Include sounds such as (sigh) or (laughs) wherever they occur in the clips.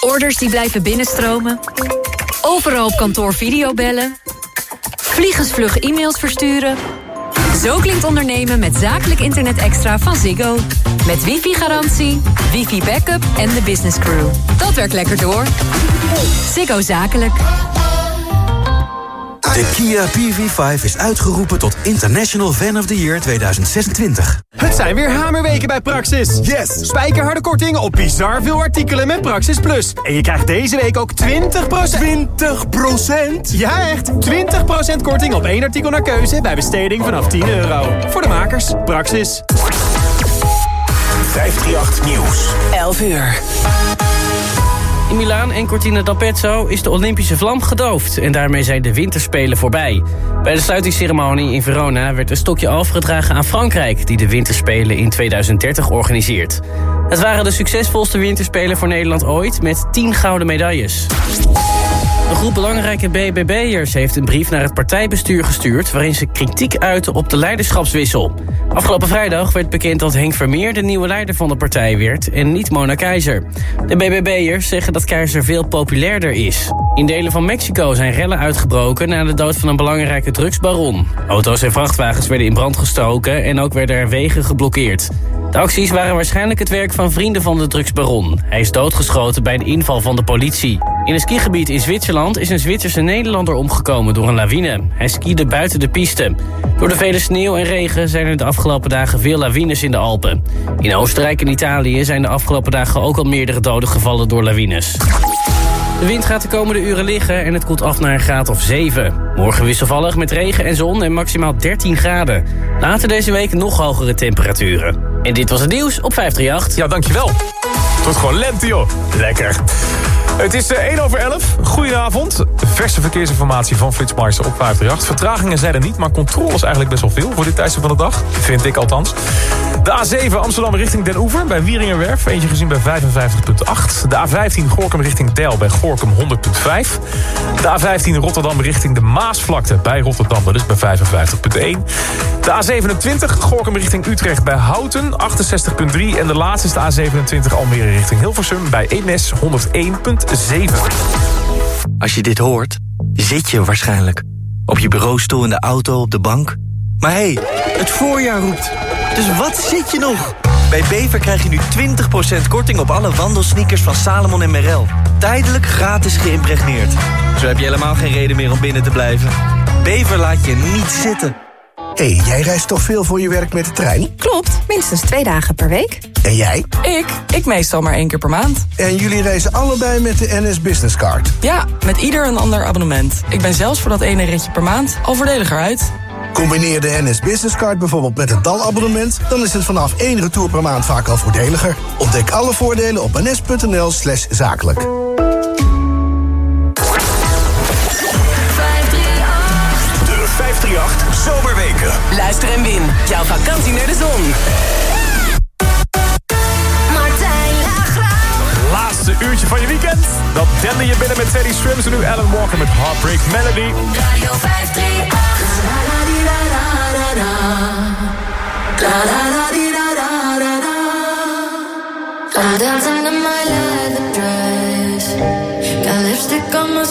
Orders die blijven binnenstromen. Overal op kantoor videobellen. Vliegensvlug e-mails versturen. Zo klinkt ondernemen met zakelijk internet extra van Ziggo. Met wifi-garantie, wifi-backup en de business crew. Dat werkt lekker door. Ziggo Zakelijk. De Kia PV5 is uitgeroepen tot International Fan of the Year 2026. Het zijn weer hamerweken bij Praxis. Yes! Spijkerharde kortingen op bizar veel artikelen met Praxis Plus. En je krijgt deze week ook 20%... 20%? Ja, echt! 20% korting op één artikel naar keuze bij besteding vanaf 10 euro. Voor de makers, Praxis. 538 Nieuws. 11 uur. Milaan en Cortina d'Ampezzo is de Olympische vlam gedoofd... en daarmee zijn de winterspelen voorbij. Bij de sluitingsceremonie in Verona werd een stokje overgedragen aan Frankrijk... die de winterspelen in 2030 organiseert. Het waren de succesvolste winterspelen voor Nederland ooit... met 10 gouden medailles. Een groep belangrijke BBB'ers heeft een brief naar het partijbestuur gestuurd... waarin ze kritiek uiten op de leiderschapswissel. Afgelopen vrijdag werd bekend dat Henk Vermeer de nieuwe leider van de partij werd... en niet Mona Keizer. De BBB'ers zeggen dat Keizer veel populairder is. In delen van Mexico zijn rellen uitgebroken na de dood van een belangrijke drugsbaron. Auto's en vrachtwagens werden in brand gestoken en ook werden er wegen geblokkeerd. De acties waren waarschijnlijk het werk van vrienden van de drugsbaron. Hij is doodgeschoten bij een inval van de politie. In een skigebied in Zwitserland is een Zwitserse Nederlander omgekomen door een lawine. Hij skiede buiten de piste. Door de vele sneeuw en regen zijn er de afgelopen dagen veel lawines in de Alpen. In Oostenrijk en Italië zijn de afgelopen dagen ook al meerdere doden gevallen door lawines. De wind gaat de komende uren liggen en het koelt af naar een graad of 7. Morgen wisselvallig met regen en zon en maximaal 13 graden. Later deze week nog hogere temperaturen. En dit was het nieuws op 538. Ja, dankjewel. Wordt gewoon lente, joh. Lekker. Het is 1 over 11. Goedenavond. Verse verkeersinformatie van Flitsmeister op 538. Vertragingen zijn er niet, maar controles eigenlijk best wel veel... voor dit tijdstip van de dag. Vind ik althans. De A7 Amsterdam richting Den Oever bij Wieringerwerf. Eentje gezien bij 55,8. De A15 Gorkum richting Deil bij Gorkum 100,5. De A15 Rotterdam richting de Maasvlakte bij Rotterdam. Is bij 55,1. De A27 Gorkum richting Utrecht bij Houten 68,3. En de laatste is de A27 Almere richting Hilversum bij Eemnes 101,7. Als je dit hoort, zit je waarschijnlijk. Op je bureaustoel, in de auto, op de bank. Maar hé, hey, het voorjaar roept. Dus wat zit je nog? Bij Bever krijg je nu 20% korting op alle wandelsneakers van Salomon en Merrell. Tijdelijk gratis geïmpregneerd. Zo heb je helemaal geen reden meer om binnen te blijven. Bever laat je niet zitten. Hé, hey, jij reist toch veel voor je werk met de trein? Klopt, minstens twee dagen per week. En jij? Ik? Ik meestal maar één keer per maand. En jullie reizen allebei met de NS Business Card? Ja, met ieder een ander abonnement. Ik ben zelfs voor dat ene ritje per maand al voordeliger uit. Combineer de NS Business Card bijvoorbeeld met een DAL-abonnement... dan is het vanaf één retour per maand vaak al voordeliger. Ontdek alle voordelen op ns.nl slash zakelijk. De 538 Zomerweken. Luister en win. Jouw vakantie naar de zon. Uurtje van je weekend. Dat dende je binnen met Teddy Swims en nu Alan Walker met Heartbreak Melody. Radio 538. I'm dancing in my leather dress. Got lipstick on my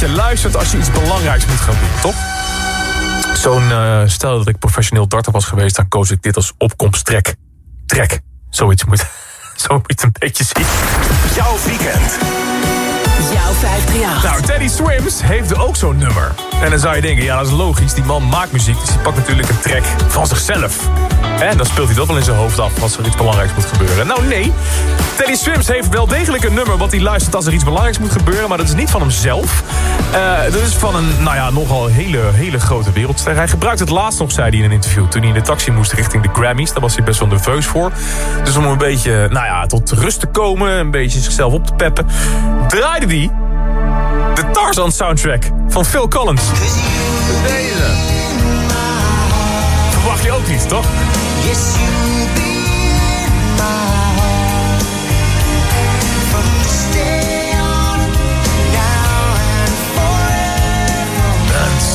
je luistert als je iets belangrijks moet gaan doen, toch? Zo'n, eh, stel dat ik professioneel darter was geweest... dan koos ik dit als opkomsttrek. Trek. Zoiets moet, (laughs) zo moet je het een beetje zien. Jouw weekend. Jouw 538. Nou, Teddy Swims heeft ook zo'n nummer. En dan zou je denken, ja, dat is logisch. Die man maakt muziek, dus die pakt natuurlijk een track van zichzelf. En dan speelt hij dat wel in zijn hoofd af als er iets belangrijks moet gebeuren. Nou, nee. Teddy Swims heeft wel degelijk een nummer wat hij luistert als er iets belangrijks moet gebeuren. Maar dat is niet van hemzelf. Eh, dat is van een, nou ja, nogal hele, hele grote wereldster. Hij gebruikt het laatst nog, zei hij in een interview. Toen hij in de taxi moest richting de Grammys. Daar was hij best wel nerveus voor. Dus om een beetje, nou ja, tot rust te komen. Een beetje zichzelf op te peppen. Draaide hij de Tarzan soundtrack van Phil Collins. Deze. Verwacht je ook niet, toch?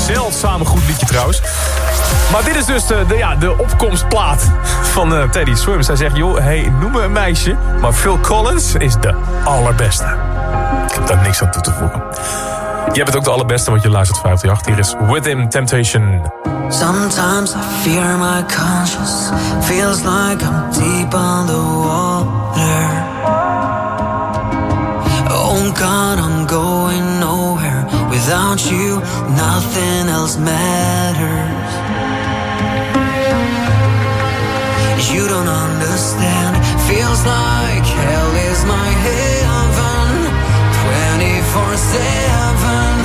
Zeldzaam goed liedje trouwens. Maar dit is dus de, de, ja, de opkomstplaat van eh, Teddy Swims. Hij zegt, joh, hey, noem me een meisje, maar Phil Collins is de allerbeste. Ik heb daar niks aan toe te voegen. Je hebt het ook de allerbeste, want je luistert 538. Hier is Within Temptation. Sometimes I fear my conscience. Feels like I'm deep underwater. Oh God, I'm going nowhere. Without you, nothing else matters. You don't understand. Feels like hell is my heaven for a seven.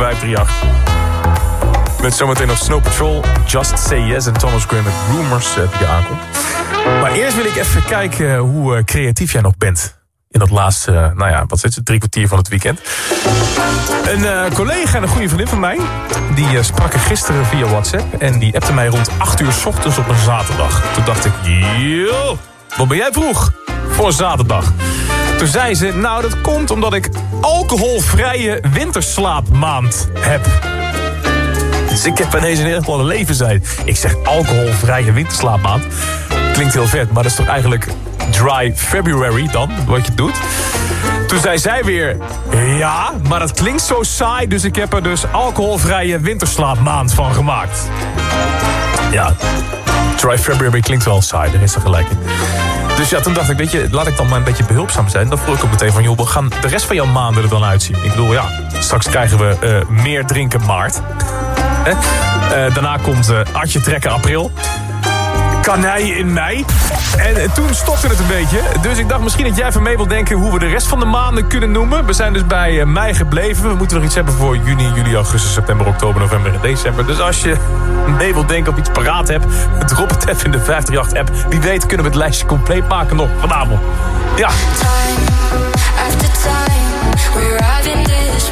538. Met zometeen nog Snow Patrol, Just Say Yes en Thomas Graham met Rumors eh, die aankomt. Maar eerst wil ik even kijken hoe eh, creatief jij nog bent. In dat laatste, eh, nou ja, wat is het, drie kwartier van het weekend. Een eh, collega en een goede vriendin van mij... die eh, er gisteren via WhatsApp... en die appte mij rond 8 uur 's ochtends op een zaterdag. Toen dacht ik, joh, wat ben jij vroeg voor een zaterdag? Toen zei ze, nou dat komt omdat ik alcoholvrije winterslaapmaand heb. Dus ik heb ineens een heel ander leven zijn. Ik zeg alcoholvrije winterslaapmaand. Klinkt heel vet, maar dat is toch eigenlijk dry February dan, wat je doet. Toen zei zij weer, ja, maar dat klinkt zo saai... dus ik heb er dus alcoholvrije winterslaapmaand van gemaakt. Ja, dry February klinkt wel saai, daar is er gelijk in. Dus ja, toen dacht ik, weet je, laat ik dan maar een beetje behulpzaam zijn. Dan vroeg ik ook meteen van, joh, we gaan de rest van jouw maanden er dan uitzien? Ik bedoel, ja, straks krijgen we eh, meer drinken maart. Hè? (laughs) Eh, daarna komt eh Artje trekken april. Kanaille in mei. En toen stopte het een beetje. Dus ik dacht misschien dat jij van mee wilt denken... hoe we de rest van de maanden kunnen noemen. We zijn dus bij eh, mei gebleven. We moeten nog iets hebben voor juni, juli, augustus, september, oktober, november en december. Dus als je mee wilt denken of iets paraat hebt... (laughs) drop het even in de 538-app. Wie weet kunnen we het lijstje compleet maken nog vanavond. Ja. After time, we arrive in this.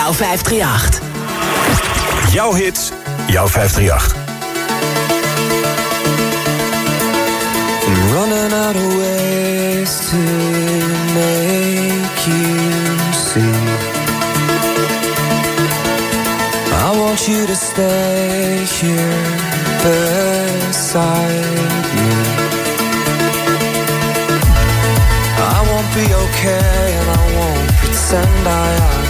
Jouw 538. Jouw hits, jouw 538. I'm running out of ways to make you see. I want you to stay here beside me. I won't be okay and I won't pretend I am.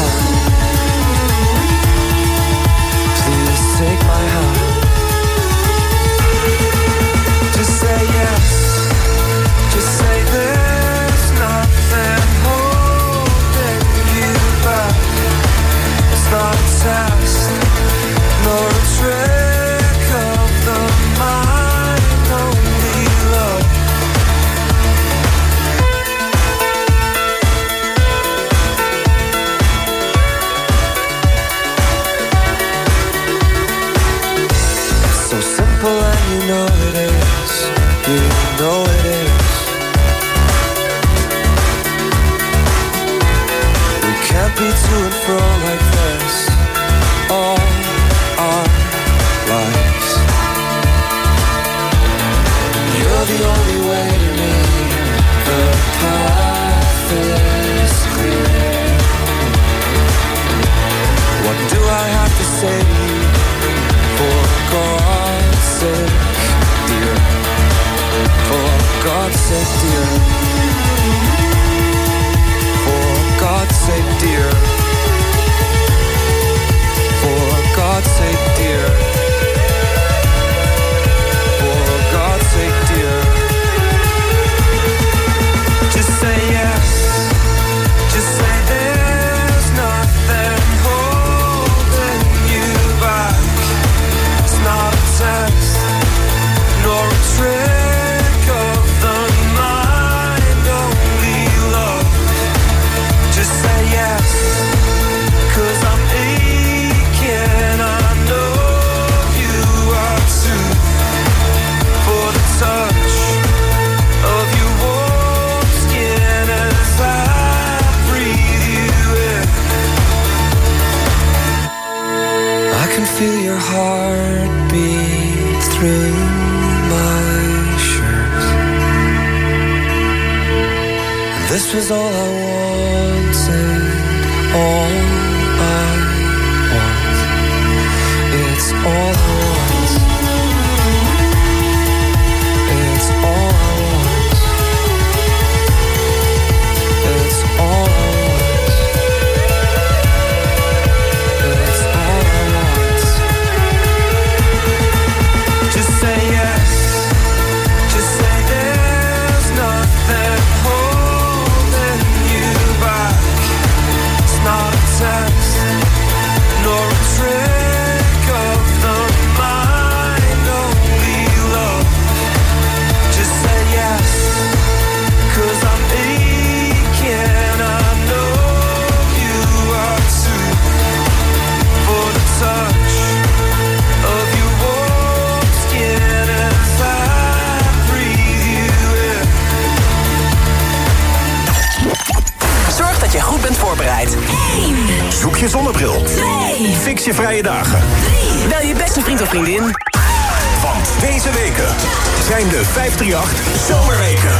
538 Zomerweken.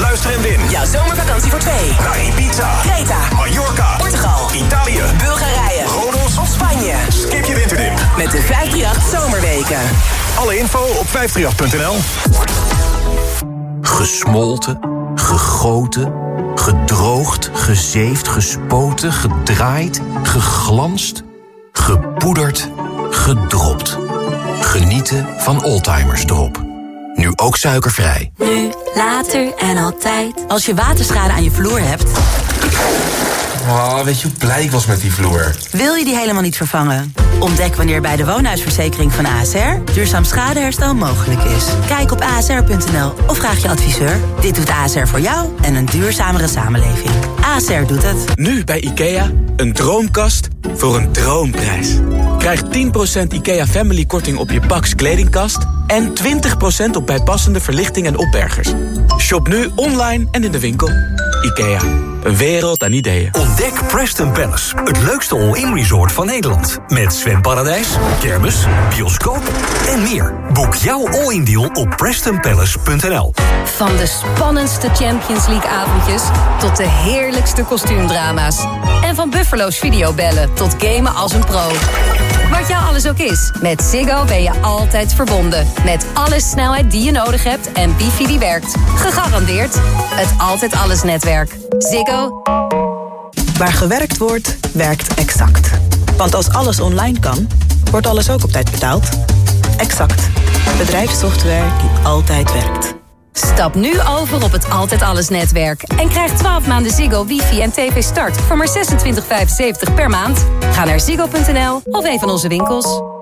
Luister en win. Jouw zomervakantie voor twee. Naar Ibiza, Creta, Mallorca, Portugal, Italië, Bulgarije, Rodos of Spanje. Skip je winterdip. Met de 538 Zomerweken. Alle info op 538.nl. Gesmolten, gegoten, gedroogd, gezeefd, gespoten, gedraaid, geglanst, gepoederd, gedropt. Genieten van Oldtimers Drop. Nu ook suikervrij. Nu, later en altijd. Als je waterschade aan je vloer hebt, Oh, weet je hoe blij ik was met die vloer? wil je die helemaal niet vervangen. Ontdek wanneer bij de woonhuisverzekering van ASR duurzaam schadeherstel mogelijk is. Kijk op asr.nl of vraag je adviseur. Dit doet ASR voor jou en een duurzamere samenleving. ASR doet het. Nu bij IKEA, een droomkast voor een droomprijs. Krijg 10% IKEA Family korting op je Pax kledingkast... en 20% op bijpassende verlichting en opbergers. Shop nu online en in de winkel. IKEA, een wereld aan ideeën. Ontdek Preston Palace, het leukste all-in resort van Nederland. Met zwemparadijs, kermis, bioscoop en meer. Boek jouw all-in deal op prestonpalace.nl. Van de spannendste Champions League avondjes tot de heerlijkste kostuumdrama's. En van Buffalo's videobellen tot gamen als een pro. Wat jou alles ook is, met Ziggo ben je altijd verbonden. Met alle snelheid die je nodig hebt en wifi die werkt. Gegarandeerd het Altijd Alles netwerk. Ziggo. Waar gewerkt wordt, werkt Exact. Want als alles online kan, wordt alles ook op tijd betaald. Exact. Bedrijfssoftware die altijd werkt. Stap nu over op het Altijd Alles netwerk. En krijg 12 maanden Ziggo, wifi en tv start voor maar 26,75 per maand. Ga naar ziggo.nl of een van onze winkels.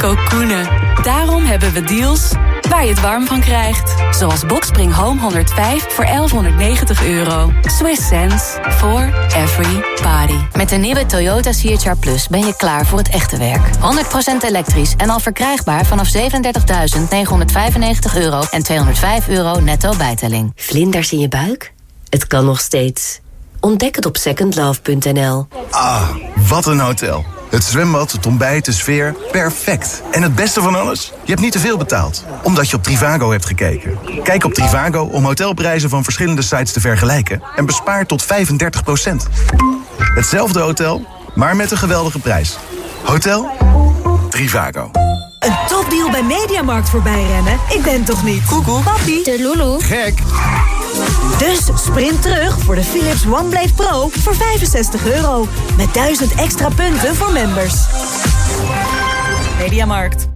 kokoenen. Daarom hebben we deals waar je het warm van krijgt. Zoals Boxspring Home 105 voor 1190 euro. Swiss sense for every body. Met de nieuwe Toyota CHR Plus ben je klaar voor het echte werk. 100% elektrisch en al verkrijgbaar vanaf 37.995 euro en 205 euro netto bijtelling. Vlinders in je buik? Het kan nog steeds. Ontdek het op secondlove.nl. Ah, wat een hotel. Het zwembad, het ontbijt, de sfeer, perfect. En het beste van alles? Je hebt niet te veel betaald, omdat je op Trivago hebt gekeken. Kijk op Trivago om hotelprijzen van verschillende sites te vergelijken... en bespaar tot 35% Hetzelfde hotel, maar met een geweldige prijs. Hotel Trivago. Een topdeal bij Mediamarkt voorbij rennen? Ik ben toch niet? Koekoek. Papi. De Lulu. Gek. Dus sprint terug voor de Philips OneBlade Pro voor 65 euro. Met 1000 extra punten voor members. Mediamarkt.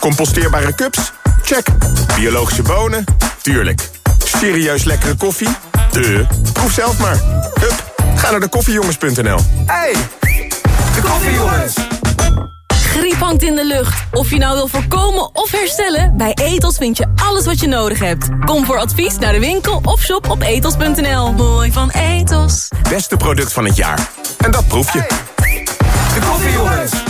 Composteerbare cups? Check. Biologische bonen? Tuurlijk. Serieus lekkere koffie? De. Proef zelf maar. Hup, ga naar de koffiejongens.nl. Hey, de koffiejongens. Griep hangt in de lucht. Of je nou wil voorkomen of herstellen, bij Etos vind je alles wat je nodig hebt. Kom voor advies naar de winkel of shop op etos.nl. Mooi van Etos. Beste product van het jaar. En dat proef je. De koffiejongens.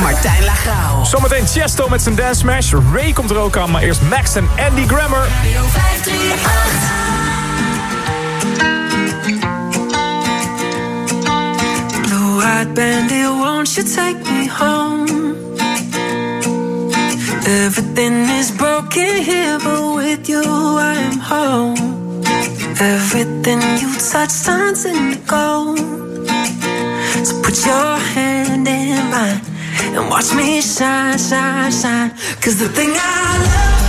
Martijn Lagraal. Zometeen Chesto met zijn dance smash. Ray komt er ook aan, maar eerst Max en Andy Grammer. Blue-eyed bandit, won't you take me home? Everything is broken here, but with you I am home. Everything you touch turns into gold. So put your hand in mine and watch me shine, shine, shine. Cause the thing I love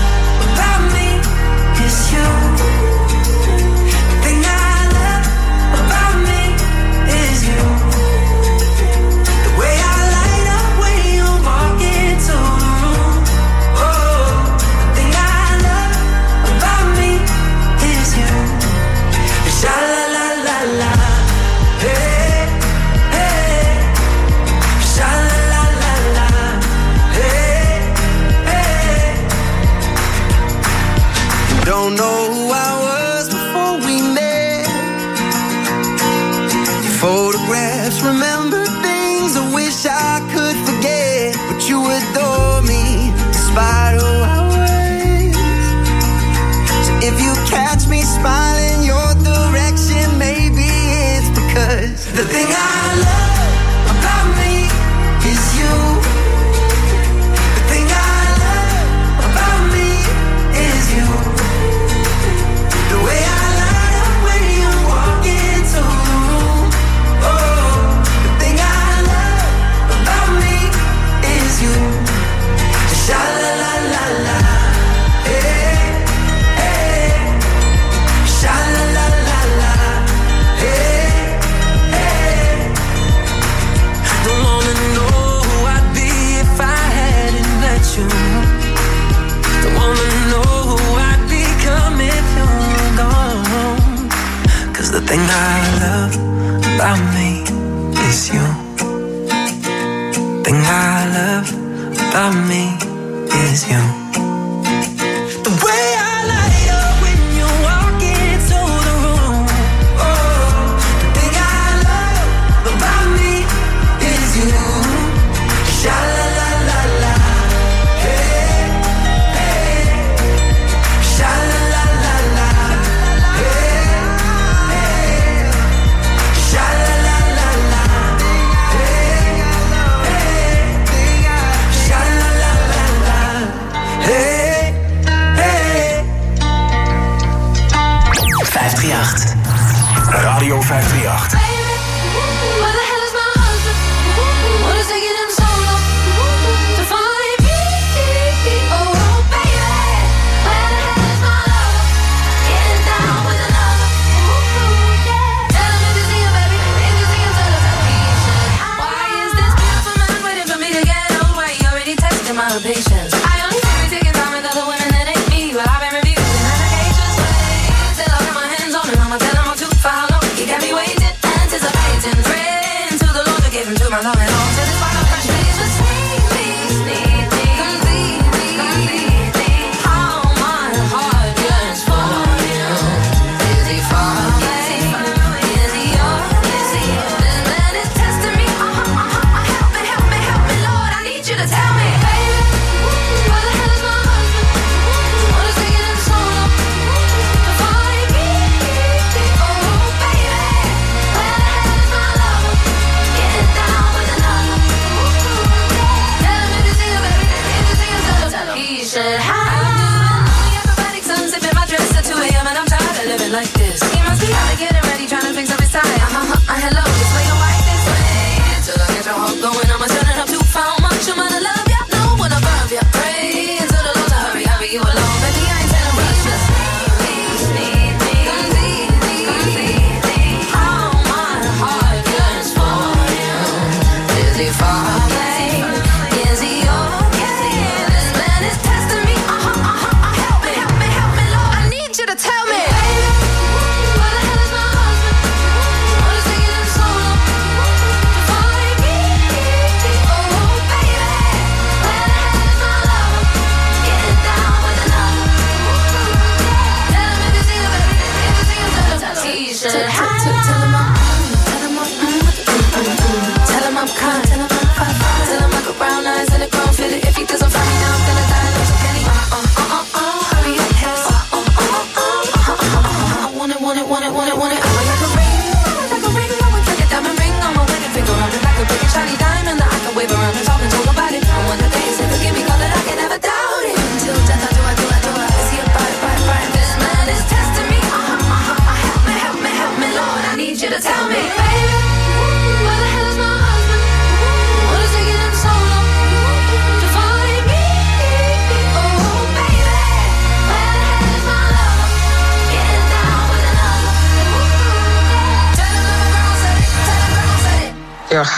miss you. Think I love about me.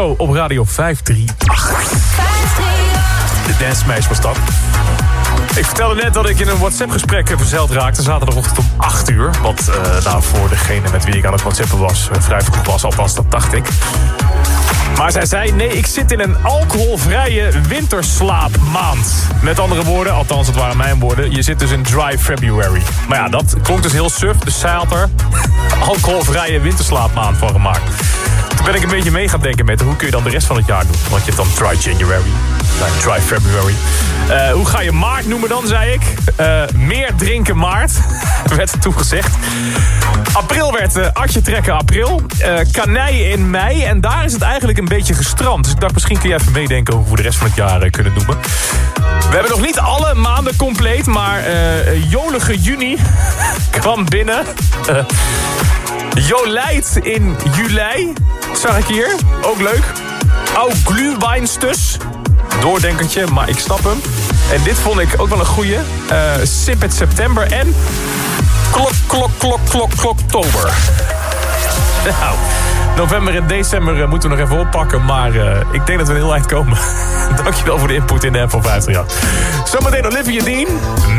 Op Radio 538. De Dance was dat. Ik vertelde net dat ik in een WhatsApp-gesprek verzeld raakte... zaterdagochtend om 8 uur. Wat eh nou voor degene met wie ik aan het WhatsAppen was... eh, vrij vroeg was, alvast dat dacht ik. Maar zij zei, nee, ik zit in een alcoholvrije winterslaapmaand. Met andere woorden, althans het waren mijn woorden... je zit dus in dry February. Maar ja, dat klonk dus heel suf, dus zij had er (laughs) alcoholvrije winterslaapmaand van gemaakt. Ben ik een beetje mee gaan denken met hoe kun je dan de rest van het jaar doen. Want je hebt dan dry January, nou, dry February. Eh, hoe ga je maart noemen dan, zei ik. Eh, meer drinken maart, (laughs) werd er toegezegd. April werd uh, Atje trekken april. Kanij in mei. En daar is het eigenlijk een beetje gestrand. Dus ik dacht, misschien kun je even meedenken hoe we de rest van het jaar kunnen noemen. We hebben nog niet alle maanden compleet, maar jolige juni (laughs) kwam binnen. Jolijt in juli, zag ik hier. Ook leuk. Au Glühweinstus. Doordenkertje, maar ik snap hem. En dit vond ik ook wel een goeie. Eh Sip het september en... Klok, klok, klok, klok, kloktober. (laughs) Nou, november en december eh, moeten we nog even oppakken. Maar eh, ik denk dat we heel eind komen. (laughs) Dankjewel voor de input in de app van 538. Zometeen Olivia Dean.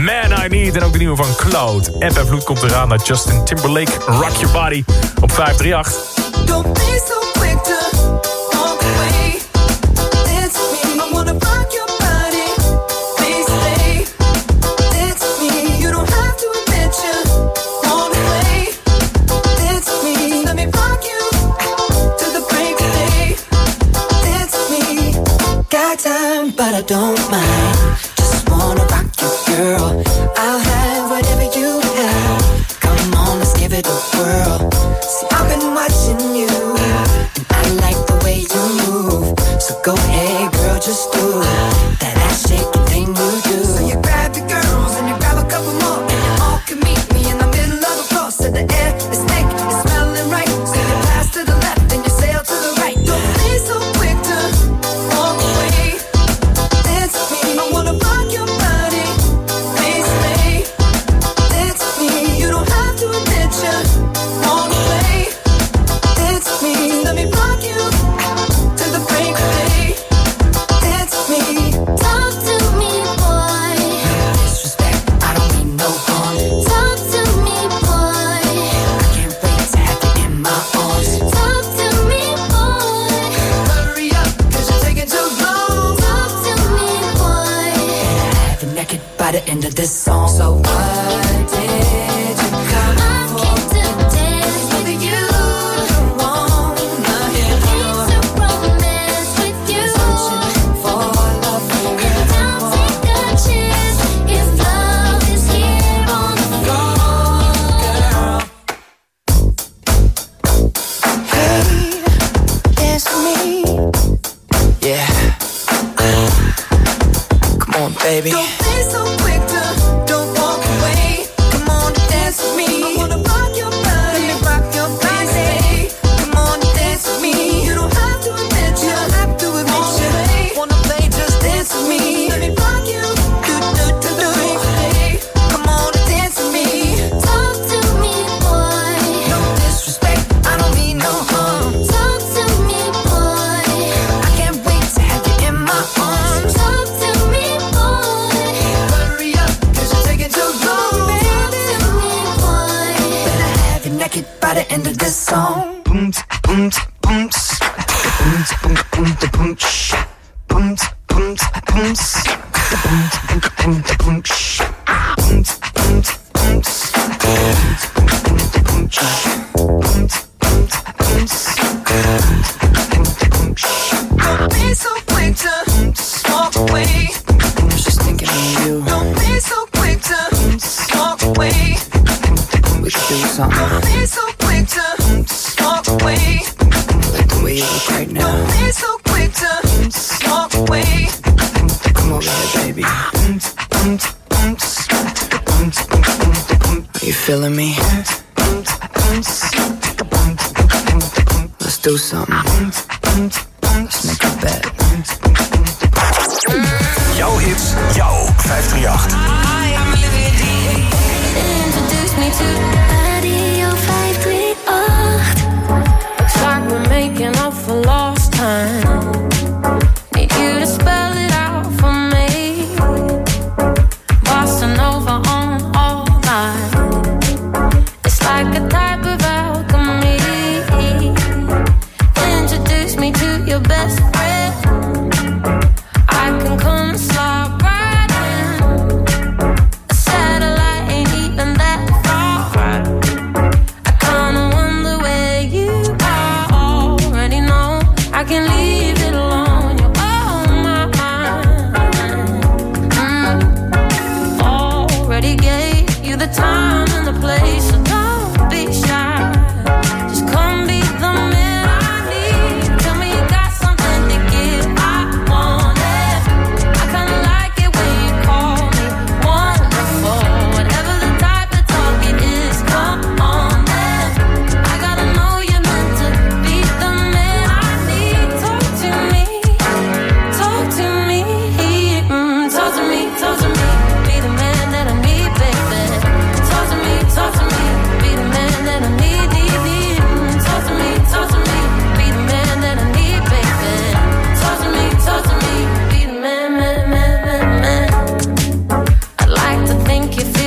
Man I Need. En ook de nieuwe van Cloud. App en Vloed komt eraan naar Justin Timberlake. Rock Your Body op 538. Don't mind. Just wanna rock you, girl. real right now. Don't be so quick to walk away. Come on, baby. Are you feeling me? Let's do something. Let's make a bet. Jouw hits, jouw 538. Hi, I'm Olivia D. Introduce me to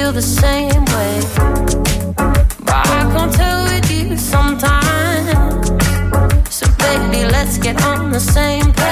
feel the same way. But I can't tell with you sometimes. So, baby, let's get on the same page.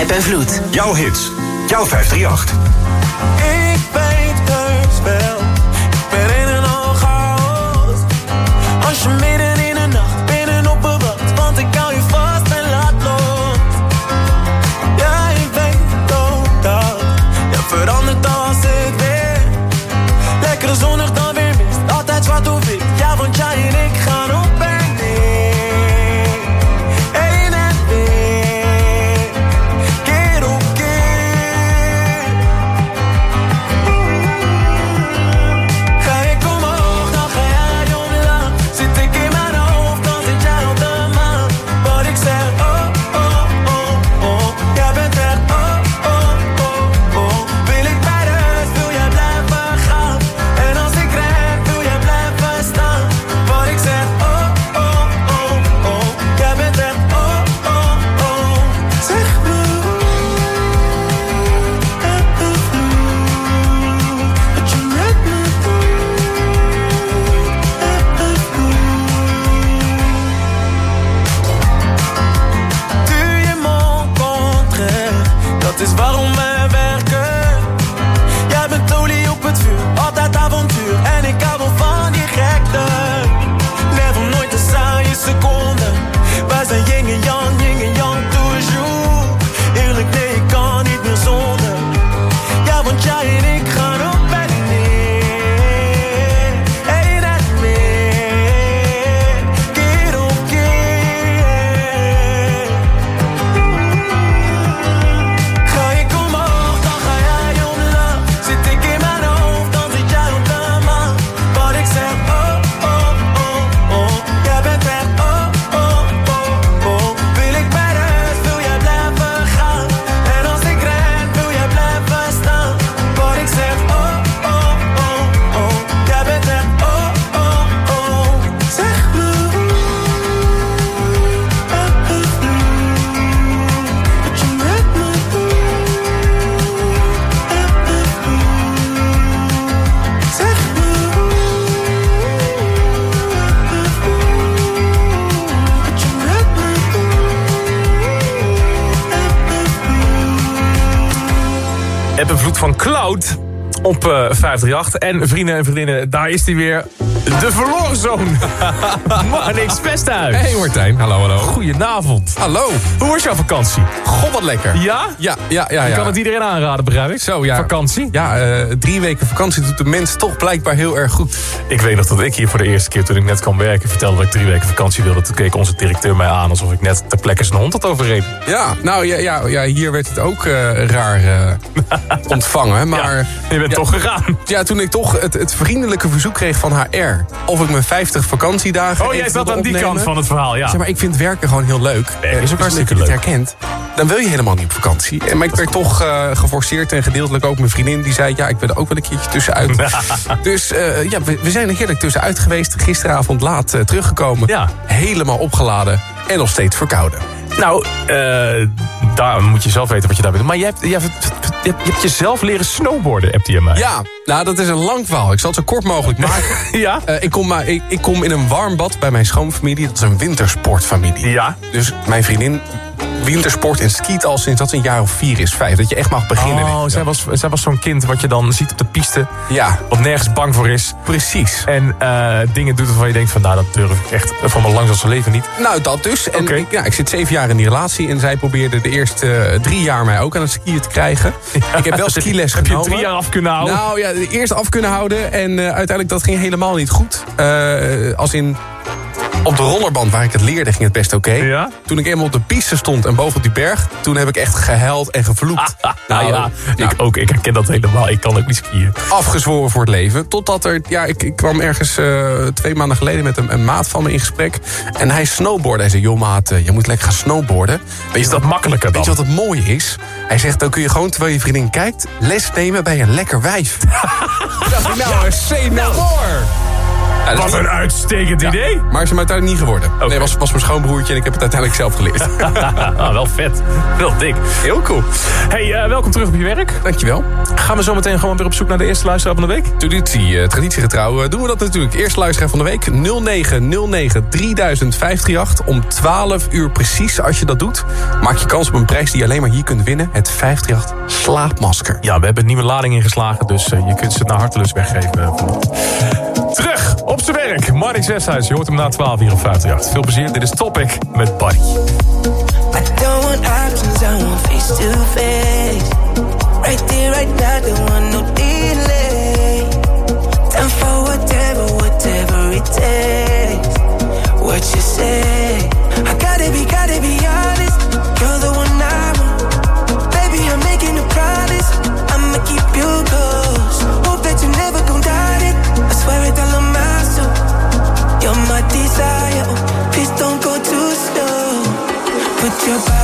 App en vloed. Jouw hits. Jouw 538. Van Cloud op eh 538. En vrienden en vriendinnen, daar is hij weer. De verloren zoon. (laughs) Marnix Vesthuis. Hey Martijn, hallo hallo. Goedenavond. Hallo. Hoe was jouw vakantie? God, wat lekker. Ja? Ja, ja, ja. Ja. kan het iedereen aanraden, begrijp ik? Zo, ja. Vakantie? Ja, eh, drie weken vakantie doet de mens toch blijkbaar heel erg goed. Ik weet nog dat ik hier voor de eerste keer toen ik net kwam werken... vertelde dat ik drie weken vakantie wilde. Toen keek onze directeur mij aan alsof ik net ter plekke zijn hond had overreden. Ja, nou ja, ja, ja hier werd het ook eh, raar eh, (laughs) ontvangen. Maar, je bent toch gegaan. Ja, toen ik toch het, het vriendelijke verzoek kreeg van HR... of ik mijn 50 vakantiedagen Oh, jij zat aan die kant van het verhaal, ja. Zeg maar, ik vind werken gewoon heel leuk. Werken is ook Eh, hartstikke als je leuk. herkent, dan wil je helemaal niet op vakantie. En Maar ik werd toch eh, geforceerd en gedeeltelijk ook mijn vriendin... die zei, ja, ik ben er ook wel een keertje tussenuit. dus eh, ja, we, we zijn er heerlijk tussenuit geweest. Gisteravond laat eh, teruggekomen. Ja. Helemaal opgeladen en nog steeds verkouden. Nou, eh, daar moet je zelf weten wat je daar bent. Maar je hebt, je, hebt, je, hebt, je hebt jezelf leren snowboarden, hebt hij mij. Ja, nou dat is een lang verhaal. Ik zal het zo kort mogelijk maken. (laughs) ja? Eh, ik, kom maar, ik, ik kom in een warm bad bij mijn schoonfamilie. Dat is een wintersportfamilie. Ja. Dus mijn vriendin wintersport en skiet al sinds dat ze een jaar of vier is, vijf. Dat je echt mag beginnen. Oh, zij was, zij was zo'n kind wat je dan ziet op de piste. Ja. Wat nergens bang voor is. Precies. En eh, dingen doet waarvan je denkt van, nou, dat durf ik echt van mijn langzaamste leven niet. Nou, dat dus. En ik, ja, ik zit zeven jaar in die relatie. En zij probeerde de eerste eh, drie jaar mij ook aan het skiën te krijgen. (laughs) ik heb wel skiles Heb je genomen. drie jaar af kunnen houden? Nou ja, eerst af kunnen houden. En eh, uiteindelijk dat ging helemaal niet goed. Als in... Op de rollerband waar ik het leerde ging het best oké. Ja? Toen ik eenmaal op de piste stond en boven op die berg... toen heb ik echt gehuild en gevloekt. nou ja, ik ook. Ik herken dat helemaal. Ik kan ook niet skiën. Afgezworen voor het leven. Totdat er... Ja, ik, ik kwam ergens eh, twee maanden geleden met een, een maat van me in gesprek. En hij snowboardde. Hij zei, joh maat, eh, je moet lekker gaan snowboarden. Weet Is dat makkelijker dan? Weet je wat het mooie is? Hij zegt, dan kun je gewoon terwijl je vriendin kijkt... les nemen bij een lekker wijf. (laughs) dacht ik, nou, say no more. Ja, Wat is- een uitstekend Ja, idee. Maar is hem uiteindelijk niet geworden. Nee, was, was mijn schoonbroertje en ik heb het uiteindelijk zelf geleerd. Ah, (laughs) wel vet. Wel dik. Heel cool. Hey, eh, welkom terug op je werk. Dankjewel. Gaan we zo meteen gewoon weer op zoek naar de eerste luisteraar van de week? Traditie, eh, traditiegetrouw eh, doen we dat natuurlijk. Eerste luisteraar van de week 0909 3000 538. Om 12 uur precies als je dat doet... maak je kans op een prijs die je alleen maar hier kunt winnen. Het 538 slaapmasker. Ja, we hebben een nieuwe lading ingeslagen, dus je kunt ze naar hartelust weggeven. Terug op zijn werk. Mark Zeshuis, je hoort hem na 12 hier op 538. Veel plezier, dit is Topic met for whatever, whatever it takes. Say? Your body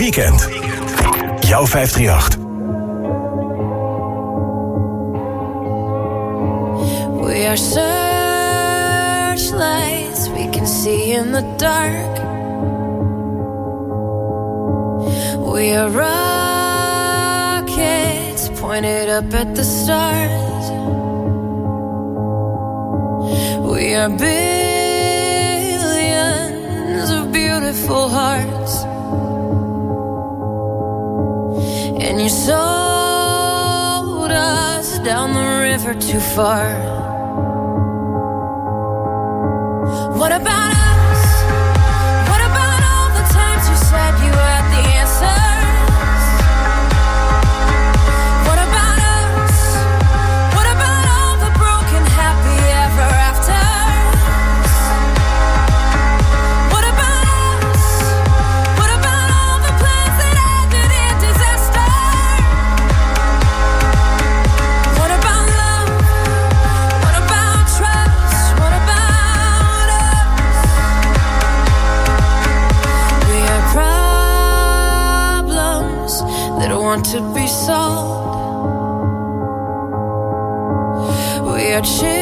weekend. Jouw 538. We are searchlights we can see in the dark. We are rockets pointed up at the stars. We are billions And you sold us down the river too far. What about to be solved. We are children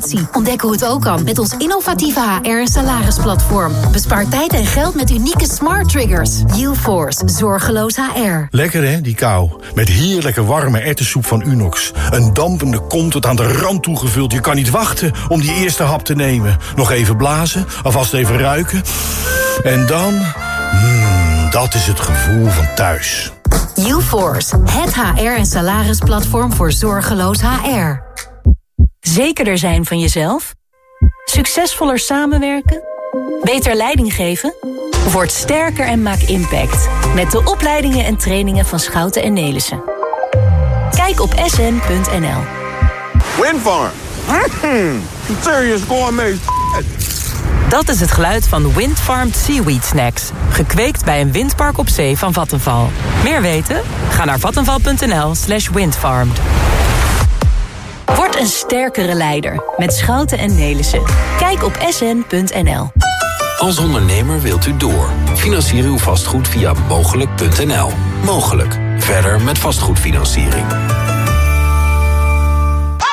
frustratie. Ontdek hoe het ook kan met ons innovatieve HR- en salarisplatform. Bespaar tijd en geld met unieke smart triggers. UForce, zorgeloos HR. Lekker hè, die kou. Met heerlijke warme erwtensoep van Unox. Een dampende kom tot aan de rand toegevuld. Je kan niet wachten om die eerste hap te nemen. Nog even blazen, alvast even ruiken. En dan... Mmm, dat is het gevoel van thuis. UForce, het HR- en salarisplatform voor zorgeloos HR. Zekerder zijn van jezelf? Succesvoller samenwerken? Beter leiding geven? Word sterker en maak impact. Met de opleidingen en trainingen van Schouten en Nelissen. Kijk op sn.nl. Windfarm. Mm, serious gourmet Dat is het geluid van Windfarmed Seaweed Snacks. Gekweekt bij een windpark op zee van Vattenval. Meer weten? Ga naar vattenval.nl slash windfarmed. Word een sterkere leider met Schouten en Nelissen. Kijk op sn.nl. Als ondernemer wilt u door. Financier uw vastgoed via mogelijk.nl. Mogelijk. Verder met vastgoedfinanciering.